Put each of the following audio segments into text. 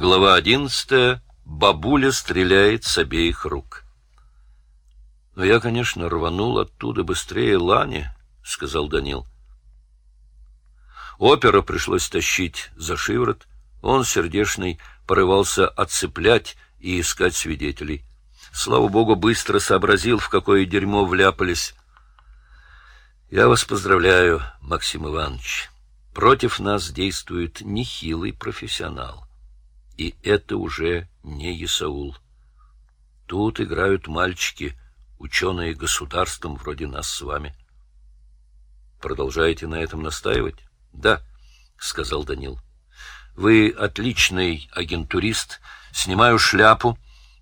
Глава одиннадцатая. Бабуля стреляет с обеих рук. Но я, конечно, рванул оттуда быстрее Лани, сказал Данил. Опера пришлось тащить за шиворот. Он, сердешный, порывался отцеплять и искать свидетелей. Слава богу, быстро сообразил, в какое дерьмо вляпались. Я вас поздравляю, Максим Иванович. Против нас действует нехилый профессионал. И это уже не Исаул. Тут играют мальчики, ученые государством вроде нас с вами. Продолжаете на этом настаивать? Да, сказал Данил. Вы отличный агентурист, снимаю шляпу,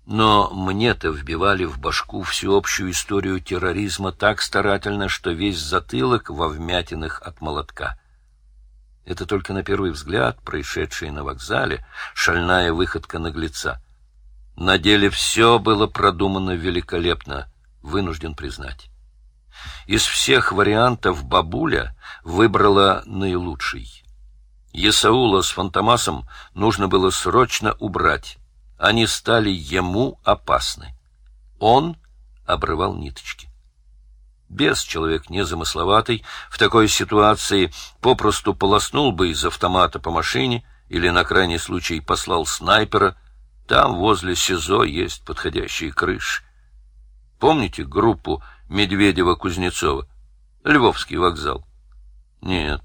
но мне-то вбивали в башку всеобщую историю терроризма так старательно, что весь затылок во вмятинах от молотка. Это только на первый взгляд, происшедшее на вокзале, шальная выходка наглеца. На деле все было продумано великолепно, вынужден признать. Из всех вариантов бабуля выбрала наилучший. Есаула с Фантомасом нужно было срочно убрать. Они стали ему опасны. Он обрывал ниточки. Без человек незамысловатый в такой ситуации попросту полоснул бы из автомата по машине или на крайний случай послал снайпера. Там возле СИЗО есть подходящие крыши. Помните группу Медведева-Кузнецова? Львовский вокзал. Нет.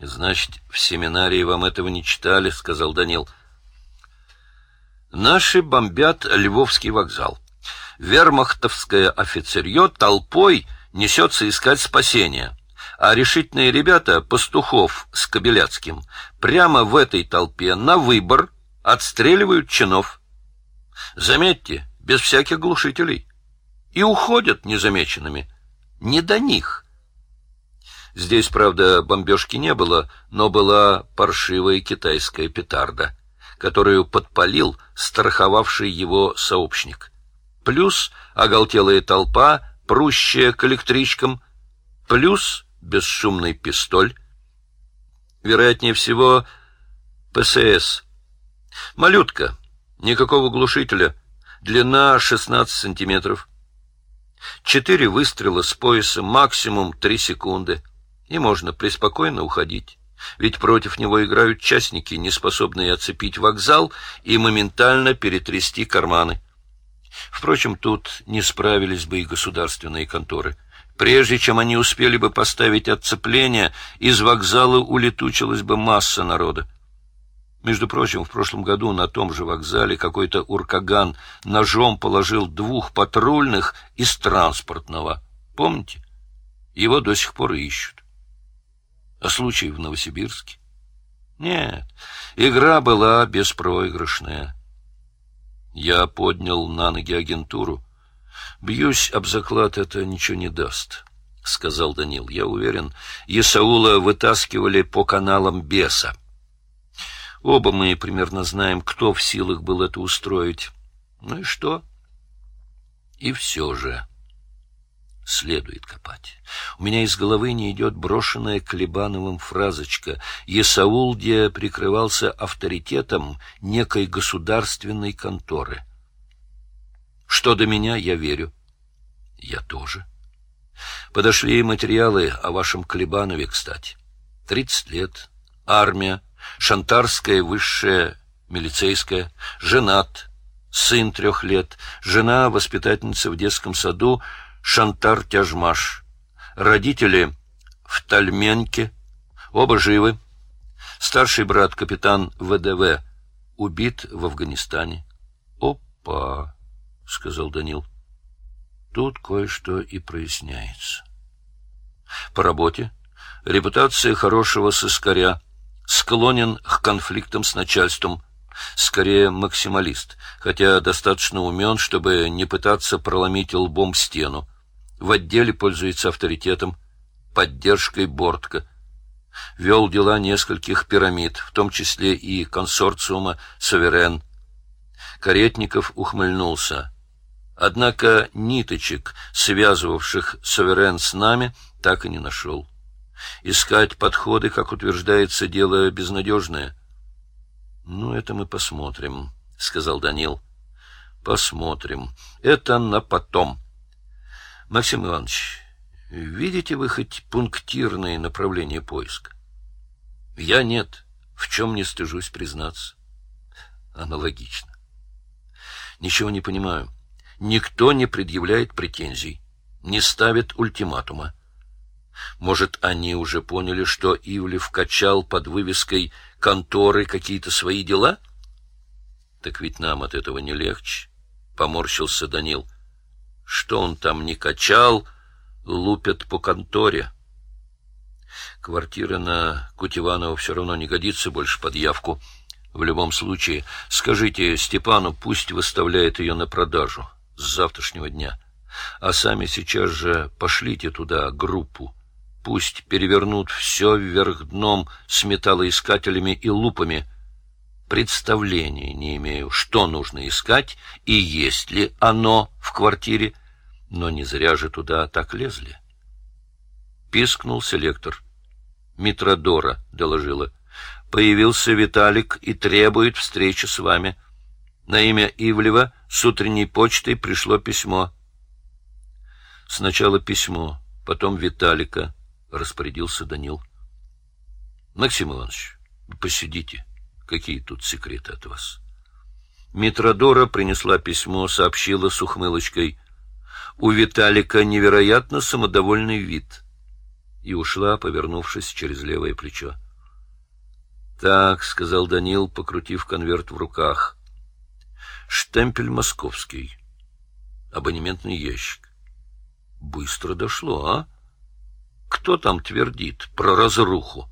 Значит, в семинарии вам этого не читали, сказал Данил. Наши бомбят Львовский вокзал. Вермахтовское офицерье толпой несется искать спасения, а решительные ребята, Пастухов с Кобеляцким, прямо в этой толпе на выбор отстреливают чинов. Заметьте, без всяких глушителей. И уходят незамеченными. Не до них. Здесь, правда, бомбежки не было, но была паршивая китайская петарда которую подпалил страховавший его сообщник. Плюс оголтелая толпа, прущая к электричкам, плюс бесшумный пистоль. Вероятнее всего, ПСС. Малютка, никакого глушителя, длина 16 сантиметров. Четыре выстрела с пояса, максимум три секунды, и можно преспокойно уходить. Ведь против него играют частники, не способные оцепить вокзал и моментально перетрясти карманы. Впрочем, тут не справились бы и государственные конторы. Прежде чем они успели бы поставить отцепление, из вокзала улетучилась бы масса народа. Между прочим, в прошлом году на том же вокзале какой-то уркаган ножом положил двух патрульных из транспортного. Помните? Его до сих пор ищут. А случай в Новосибирске? Нет, игра была беспроигрышная. Я поднял на ноги агентуру. Бьюсь об заклад, это ничего не даст, — сказал Данил. Я уверен, Исаула вытаскивали по каналам беса. Оба мы примерно знаем, кто в силах был это устроить. Ну и что? И все же следует копать. У меня из головы не идет брошенная Клебановым фразочка «Есаулдия прикрывался авторитетом некой государственной конторы». Что до меня, я верю. Я тоже. Подошли материалы о вашем Клебанове, кстати. Тридцать лет, армия, шантарская высшая милицейская, женат, сын трех лет, жена воспитательница в детском саду, Шантар Тяжмаш. Родители в Тальменке, оба живы. Старший брат, капитан ВДВ, убит в Афганистане. «Опа!» — сказал Данил. «Тут кое-что и проясняется. По работе репутация хорошего сыскаря, склонен к конфликтам с начальством, скорее максималист, хотя достаточно умен, чтобы не пытаться проломить лбом стену. В отделе пользуется авторитетом, поддержкой Бортка. Вел дела нескольких пирамид, в том числе и консорциума «Суверен». Каретников ухмыльнулся. Однако ниточек, связывавших «Суверен» с нами, так и не нашел. Искать подходы, как утверждается, дело безнадежное. Ну, это мы посмотрим, — сказал Данил. Посмотрим. Это на потом. Максим Иванович, видите вы хоть пунктирные направления поиска? Я нет. В чем не стыжусь признаться. Аналогично. Ничего не понимаю. Никто не предъявляет претензий, не ставит ультиматума. Может, они уже поняли, что Ивлев качал под вывеской конторы какие-то свои дела? Так ведь нам от этого не легче, — поморщился Данил. Что он там не качал, лупят по конторе. Квартира на Кутеванова все равно не годится больше под явку. В любом случае, скажите Степану, пусть выставляет ее на продажу с завтрашнего дня. А сами сейчас же пошлите туда группу. Пусть перевернут все вверх дном с металлоискателями и лупами. Представления не имею, что нужно искать и есть ли оно в квартире, но не зря же туда так лезли. Пискнул селектор. Митродора доложила. Появился Виталик и требует встречи с вами. На имя Ивлева с утренней почтой пришло письмо. Сначала письмо, потом Виталика, — распорядился Данил. — Максим Иванович, посидите. Какие тут секреты от вас? Митродора принесла письмо, сообщила с ухмылочкой. У Виталика невероятно самодовольный вид. И ушла, повернувшись через левое плечо. — Так, — сказал Данил, покрутив конверт в руках. — Штемпель московский. Абонементный ящик. Быстро дошло, а? Кто там твердит про разруху?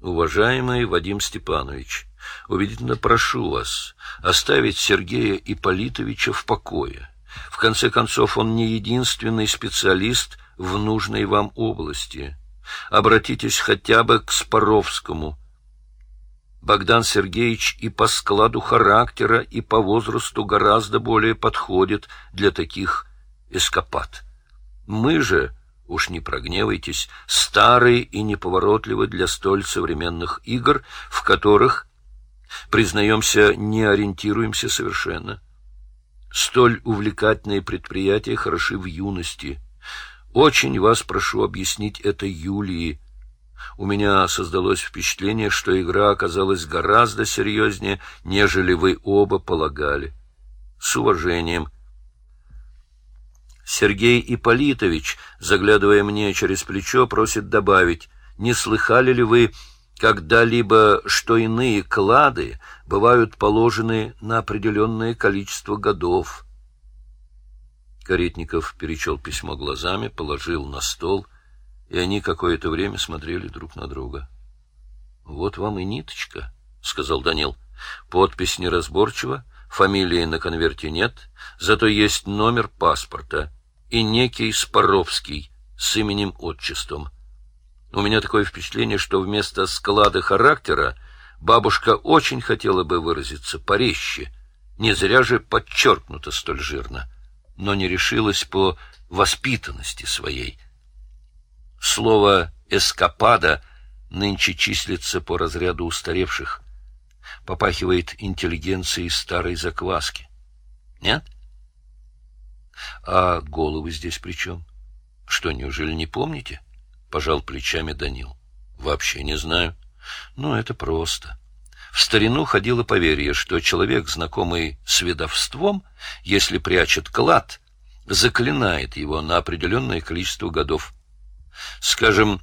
Уважаемый Вадим Степанович, убедительно прошу вас оставить Сергея Ипполитовича в покое. В конце концов, он не единственный специалист в нужной вам области. Обратитесь хотя бы к Споровскому. Богдан Сергеевич и по складу характера, и по возрасту гораздо более подходит для таких эскапад. Мы же, уж не прогневайтесь, старые и неповоротливы для столь современных игр, в которых, признаемся, не ориентируемся совершенно. Столь увлекательные предприятия хороши в юности — очень вас прошу объяснить это Юлии. У меня создалось впечатление, что игра оказалась гораздо серьезнее, нежели вы оба полагали. С уважением. Сергей Ипполитович, заглядывая мне через плечо, просит добавить, не слыхали ли вы когда-либо, что иные клады бывают положены на определенное количество годов, Каретников перечел письмо глазами, положил на стол, и они какое-то время смотрели друг на друга. — Вот вам и ниточка, — сказал Данил. — Подпись неразборчива, фамилии на конверте нет, зато есть номер паспорта и некий Споровский с именем-отчеством. У меня такое впечатление, что вместо склада характера бабушка очень хотела бы выразиться порезче, не зря же подчеркнуто столь жирно. — но не решилась по воспитанности своей. Слово «эскапада» нынче числится по разряду устаревших, попахивает интеллигенцией старой закваски. Нет? А головы здесь при чем? Что, неужели не помните? Пожал плечами Данил. Вообще не знаю. Ну, это просто. В старину ходило поверье, что человек, знакомый с ведовством, если прячет клад, заклинает его на определенное количество годов. Скажем,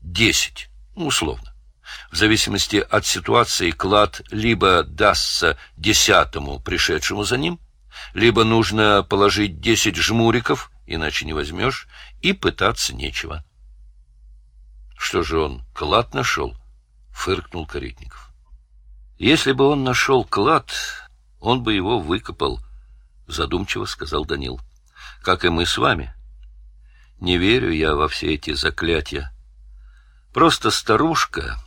десять, ну, условно. В зависимости от ситуации клад либо дастся десятому пришедшему за ним, либо нужно положить десять жмуриков, иначе не возьмешь, и пытаться нечего. — Что же он, клад нашел? — фыркнул Каретников. Если бы он нашел клад, он бы его выкопал, — задумчиво сказал Данил. — Как и мы с вами. Не верю я во все эти заклятия. Просто старушка,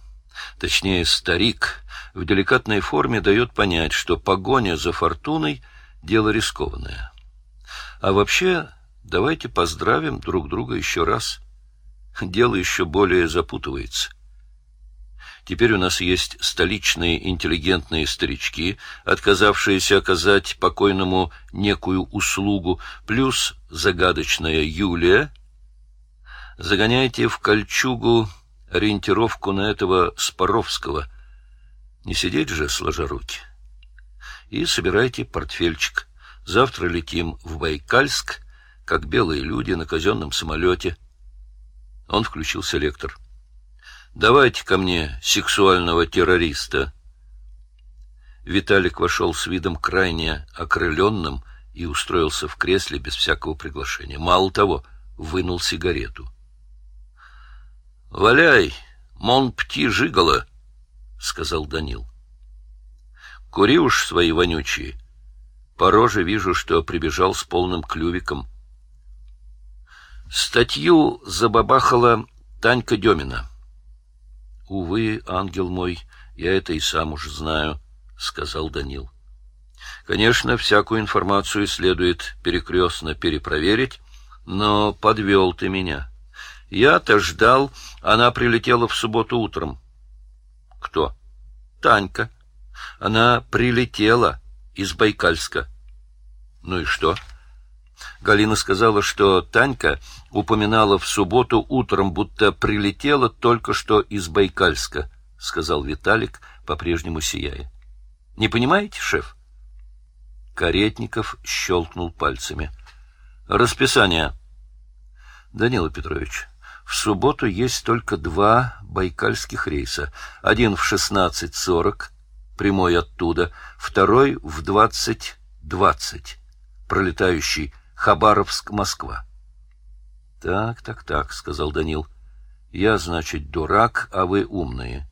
точнее старик, в деликатной форме дает понять, что погоня за фортуной — дело рискованное. А вообще, давайте поздравим друг друга еще раз. Дело еще более запутывается. Теперь у нас есть столичные интеллигентные старички, отказавшиеся оказать покойному некую услугу, плюс загадочная Юлия. Загоняйте в кольчугу ориентировку на этого Споровского. Не сидеть же, сложа руки. И собирайте портфельчик. Завтра летим в Байкальск, как белые люди на казенном самолете. Он включил селектор. «Давайте ко мне сексуального террориста». Виталик вошел с видом крайне окрыленным и устроился в кресле без всякого приглашения. Мало того, вынул сигарету. «Валяй, мон пти жигало», — сказал Данил. «Кури уж свои вонючие. По роже вижу, что прибежал с полным клювиком». Статью забабахала Танька Демина. «Увы, ангел мой, я это и сам уж знаю», — сказал Данил. «Конечно, всякую информацию следует перекрестно перепроверить, но подвел ты меня. Я-то ждал, она прилетела в субботу утром». «Кто?» «Танька. Она прилетела из Байкальска». «Ну и что?» Галина сказала, что Танька упоминала в субботу утром, будто прилетела только что из Байкальска, — сказал Виталик, по-прежнему сияя. — Не понимаете, шеф? Каретников щелкнул пальцами. — Расписание. — Данила Петрович, в субботу есть только два байкальских рейса. Один в 16.40, прямой оттуда, второй в 20.20, пролетающий Хабаровск-Москва. — Так, так, так, — сказал Данил. — Я, значит, дурак, а вы умные.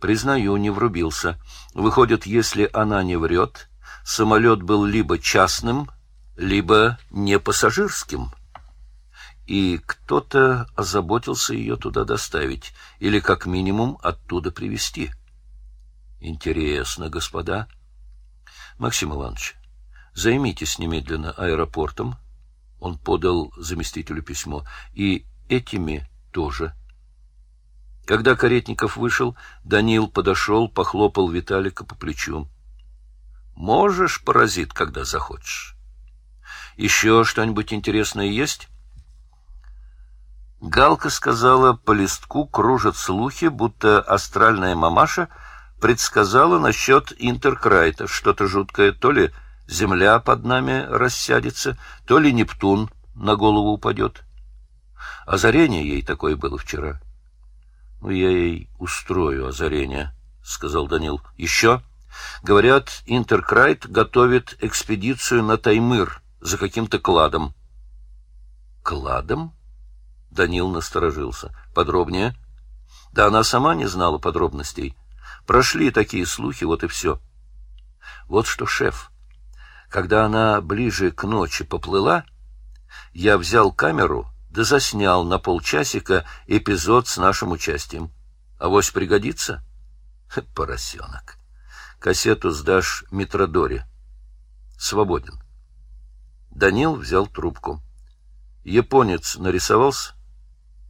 Признаю, не врубился. Выходит, если она не врет, самолет был либо частным, либо не пассажирским. И кто-то озаботился ее туда доставить, или как минимум оттуда привезти. Интересно, господа. Максим Иванович, Займитесь немедленно аэропортом. Он подал заместителю письмо. И этими тоже. Когда Каретников вышел, Данил подошел, похлопал Виталика по плечу. Можешь, паразит, когда захочешь. Еще что-нибудь интересное есть? Галка сказала, по листку кружат слухи, будто астральная мамаша предсказала насчет Интеркрайта что-то жуткое, то ли земля под нами рассядется, то ли Нептун на голову упадет. Озарение ей такое было вчера. — Ну, я ей устрою озарение, — сказал Данил. — Еще? Говорят, Интеркрайт готовит экспедицию на Таймыр за каким-то кладом. — Кладом? Данил насторожился. — Подробнее? — Да она сама не знала подробностей. Прошли такие слухи, вот и все. — Вот что, шеф, когда она ближе к ночи поплыла, я взял камеру да заснял на полчасика эпизод с нашим участием. Авось пригодится? Поросенок. Кассету сдашь Митродоре. Свободен. Данил взял трубку. Японец нарисовался?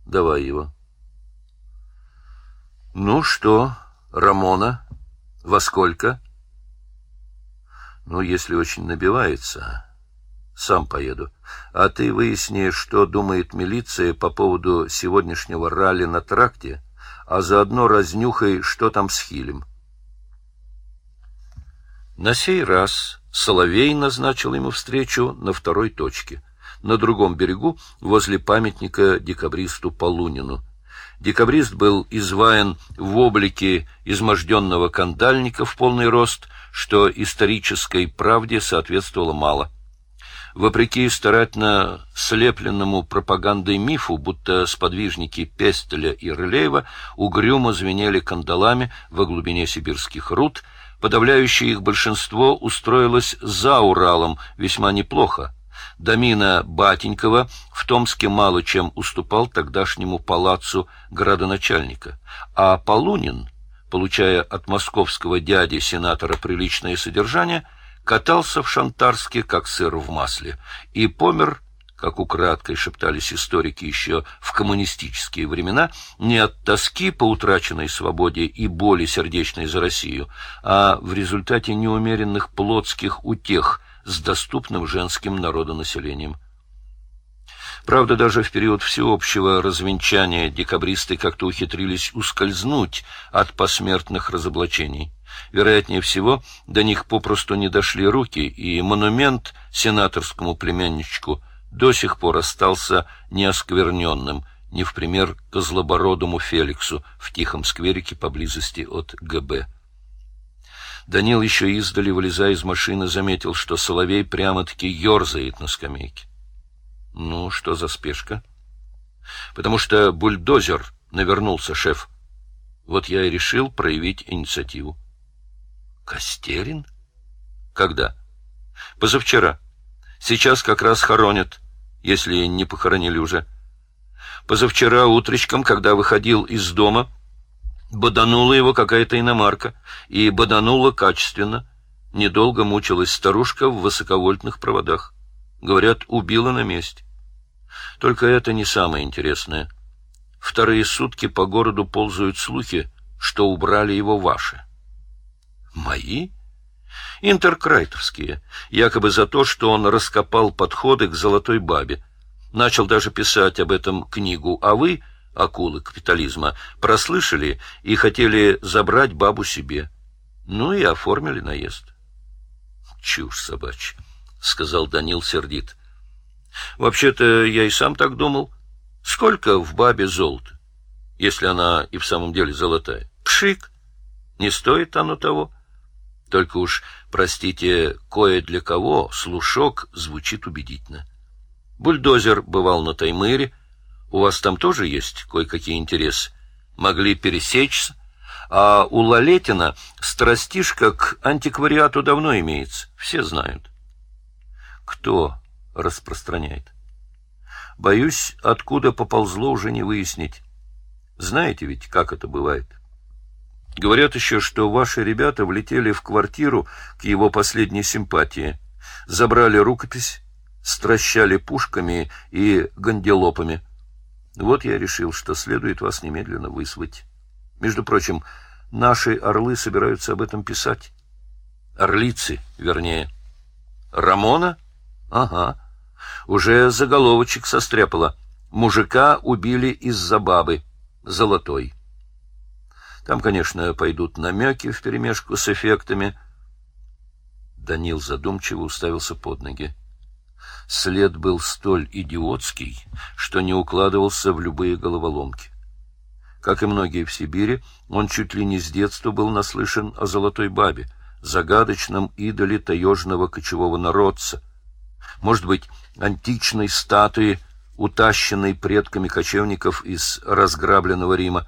Давай его. Ну что, Рамона, во сколько? Ну, если очень набивается, сам поеду. А ты выясни, что думает милиция по поводу сегодняшнего ралли на тракте, а заодно разнюхай, что там с Хилем. На сей раз Соловей назначил ему встречу на второй точке, на другом берегу, возле памятника декабристу Полунину. Декабрист был изваян в облике изможденного кандальника в полный рост — что исторической правде соответствовало мало. Вопреки старательно слепленному пропагандой мифу, будто сподвижники Пестеля и Рылеева угрюмо звенели кандалами во глубине сибирских руд, подавляющее их большинство устроилось за Уралом весьма неплохо. Домина Батенькова в Томске мало чем уступал тогдашнему палацу градоначальника, а Полунин — получая от московского дяди-сенатора приличное содержание, катался в Шантарске, как сыр в масле, и помер, как украдкой шептались историки еще в коммунистические времена, не от тоски по утраченной свободе и боли сердечной за Россию, а в результате неумеренных плотских утех с доступным женским народонаселением. Правда, даже в период всеобщего развенчания декабристы как-то ухитрились ускользнуть от посмертных разоблачений. Вероятнее всего, до них попросту не дошли руки, и монумент сенаторскому племянничку до сих пор остался неоскверненным, не в пример козлобородому Феликсу в тихом скверике поблизости от ГБ. Данил еще издали, вылезая из машины, заметил, что Соловей прямо-таки ерзает на скамейке. Ну, что за спешка? Потому что бульдозер навернулся, шеф. Вот я и решил проявить инициативу. Костерин? Когда? Позавчера. Сейчас как раз хоронят, если не похоронили уже. Позавчера утречком, когда выходил из дома, боданула его какая-то иномарка, и боданула качественно. Недолго мучилась старушка в высоковольтных проводах. Говорят, убила на месте. Только это не самое интересное. Вторые сутки по городу ползают слухи, что убрали его ваши. Мои? Интеркрайтовские, якобы за то, что он раскопал подходы к золотой бабе. Начал даже писать об этом книгу, а вы, акулы капитализма, прослышали и хотели забрать бабу себе. Ну и оформили наезд. Чушь собачья. — сказал Данил сердит. — Вообще-то я и сам так думал. Сколько в бабе золота, если она и в самом деле золотая? Пшик! Не стоит оно того. Только уж, простите, кое для кого слушок звучит убедительно. Бульдозер бывал на Таймыре. У вас там тоже есть кое-какие интересы? Могли пересечься? А у Лалетина страстишка к антиквариату давно имеется, все знают. Кто распространяет? Боюсь, откуда поползло уже не выяснить. Знаете ведь, как это бывает? Говорят еще, что ваши ребята влетели в квартиру к его последней симпатии, забрали рукопись, стращали пушками и гандилопами. Вот я решил, что следует вас немедленно вызвать. Между прочим, наши орлы собираются об этом писать. Орлицы, вернее. Рамона? — Ага. Уже заголовочек состряпала. Мужика убили из-за бабы. Золотой. Там, конечно, пойдут намеки вперемешку с эффектами. Данил задумчиво уставился под ноги. След был столь идиотский, что не укладывался в любые головоломки. Как и многие в Сибири, он чуть ли не с детства был наслышан о золотой бабе, загадочном идоле таежного кочевого народца — может быть, античной статуи, утащенной предками кочевников из разграбленного Рима,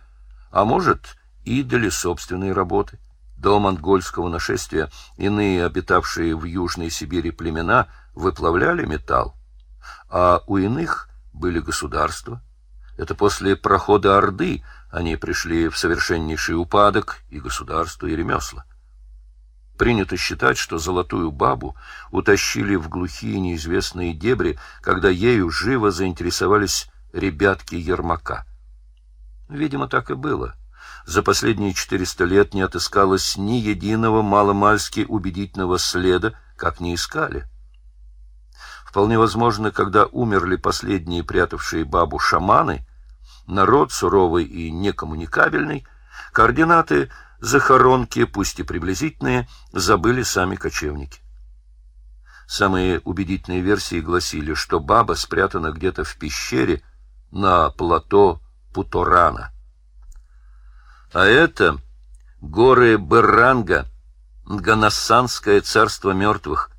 а может, идоли собственной работы. До монгольского нашествия иные обитавшие в Южной Сибири племена выплавляли металл, а у иных были государства. Это после прохода Орды они пришли в совершеннейший упадок и государство, и ремесла. Принято считать, что золотую бабу утащили в глухие неизвестные дебри, когда ею живо заинтересовались ребятки Ермака. Видимо, так и было. За последние четыреста лет не отыскалось ни единого маломальски убедительного следа, как не искали. Вполне возможно, когда умерли последние прятавшие бабу шаманы, народ суровый и некоммуникабельный, координаты захоронки, пусть и приблизительные, забыли сами кочевники. Самые убедительные версии гласили, что баба спрятана где-то в пещере на плато Путорана. А это горы Берранга, Ганассанское царство мертвых,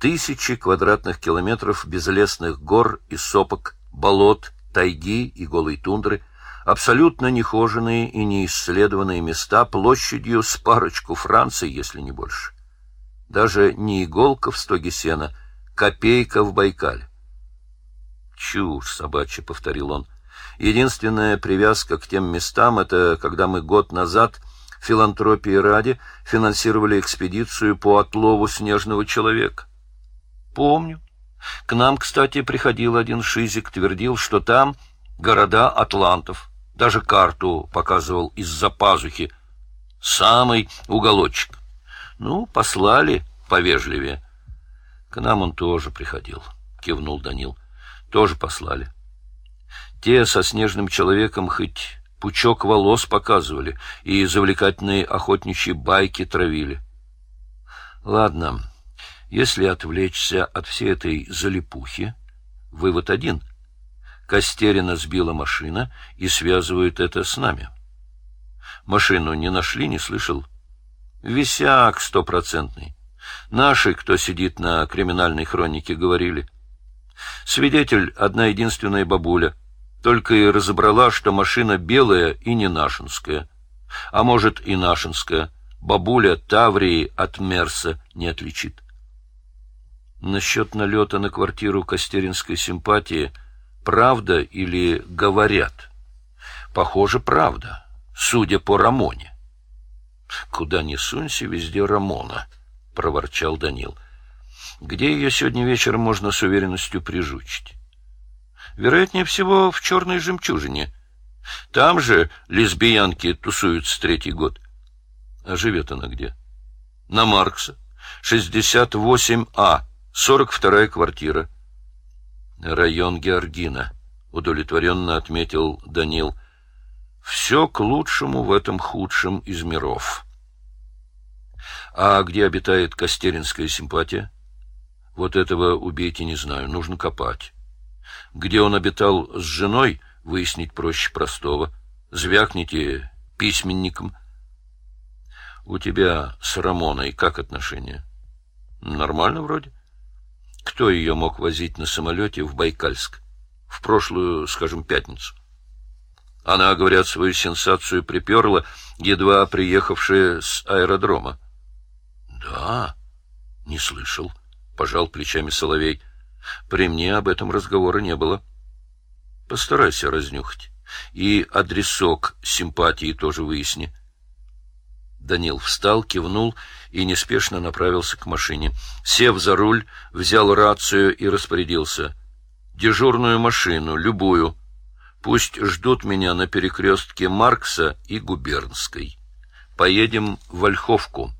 тысячи квадратных километров безлесных гор и сопок, болот, тайги и голой тундры — абсолютно нехоженные и неисследованные места площадью с парочку Франции, если не больше. Даже не иголка в стоге сена, копейка в Байкале. «Чушь собачья», — повторил он. «Единственная привязка к тем местам — это когда мы год назад филантропии ради финансировали экспедицию по отлову снежного человека». «Помню», К нам, кстати, приходил один шизик, твердил, что там города атлантов. Даже карту показывал из-за пазухи. Самый уголочек. Ну, послали повежливее. К нам он тоже приходил, кивнул Данил. Тоже послали. Те со снежным человеком хоть пучок волос показывали и завлекательные охотничьи байки травили. Ладно, если отвлечься от всей этой залипухи, вывод один. Костерина сбила машина и связывают это с нами. Машину не нашли, не слышал. Висяк стопроцентный. Наши, кто сидит на криминальной хронике, говорили. Свидетель — одна единственная бабуля. Только и разобрала, что машина белая и не нашинская. А может, и нашинская. Бабуля Таврии от Мерса не отличит. Насчет налета на квартиру Костеринской симпатии правда или говорят? Похоже, правда, судя по Рамоне. Куда ни сунься, везде Рамона, проворчал Данил. Где ее сегодня вечером можно с уверенностью прижучить? Вероятнее всего, в черной жемчужине. Там же лесбиянки тусуются третий год. А живет она где? На Маркса. 68А. 42-я квартира. Район Георгина. Удовлетворенно отметил Данил. Все к лучшему в этом худшем из миров. А где обитает Костеринская симпатия? Вот этого убейте не знаю, нужно копать. Где он обитал с женой, выяснить проще простого. Звякните письменником — у тебя с Рамоной как отношения? Нормально вроде. Кто ее мог возить на самолете в Байкальск? В прошлую, скажем, пятницу. Она, говорят, свою сенсацию приперла, едва приехавшая с аэродрома. — Да, не слышал, — пожал плечами Соловей. — При мне об этом разговора не было. Постарайся разнюхать. И адресок симпатии тоже выясни. Данил встал, кивнул и неспешно направился к машине. Сев за руль, взял рацию и распорядился. «Дежурную машину, любую. Пусть ждут меня на перекрестке Маркса и Губернской. Поедем в Ольховку».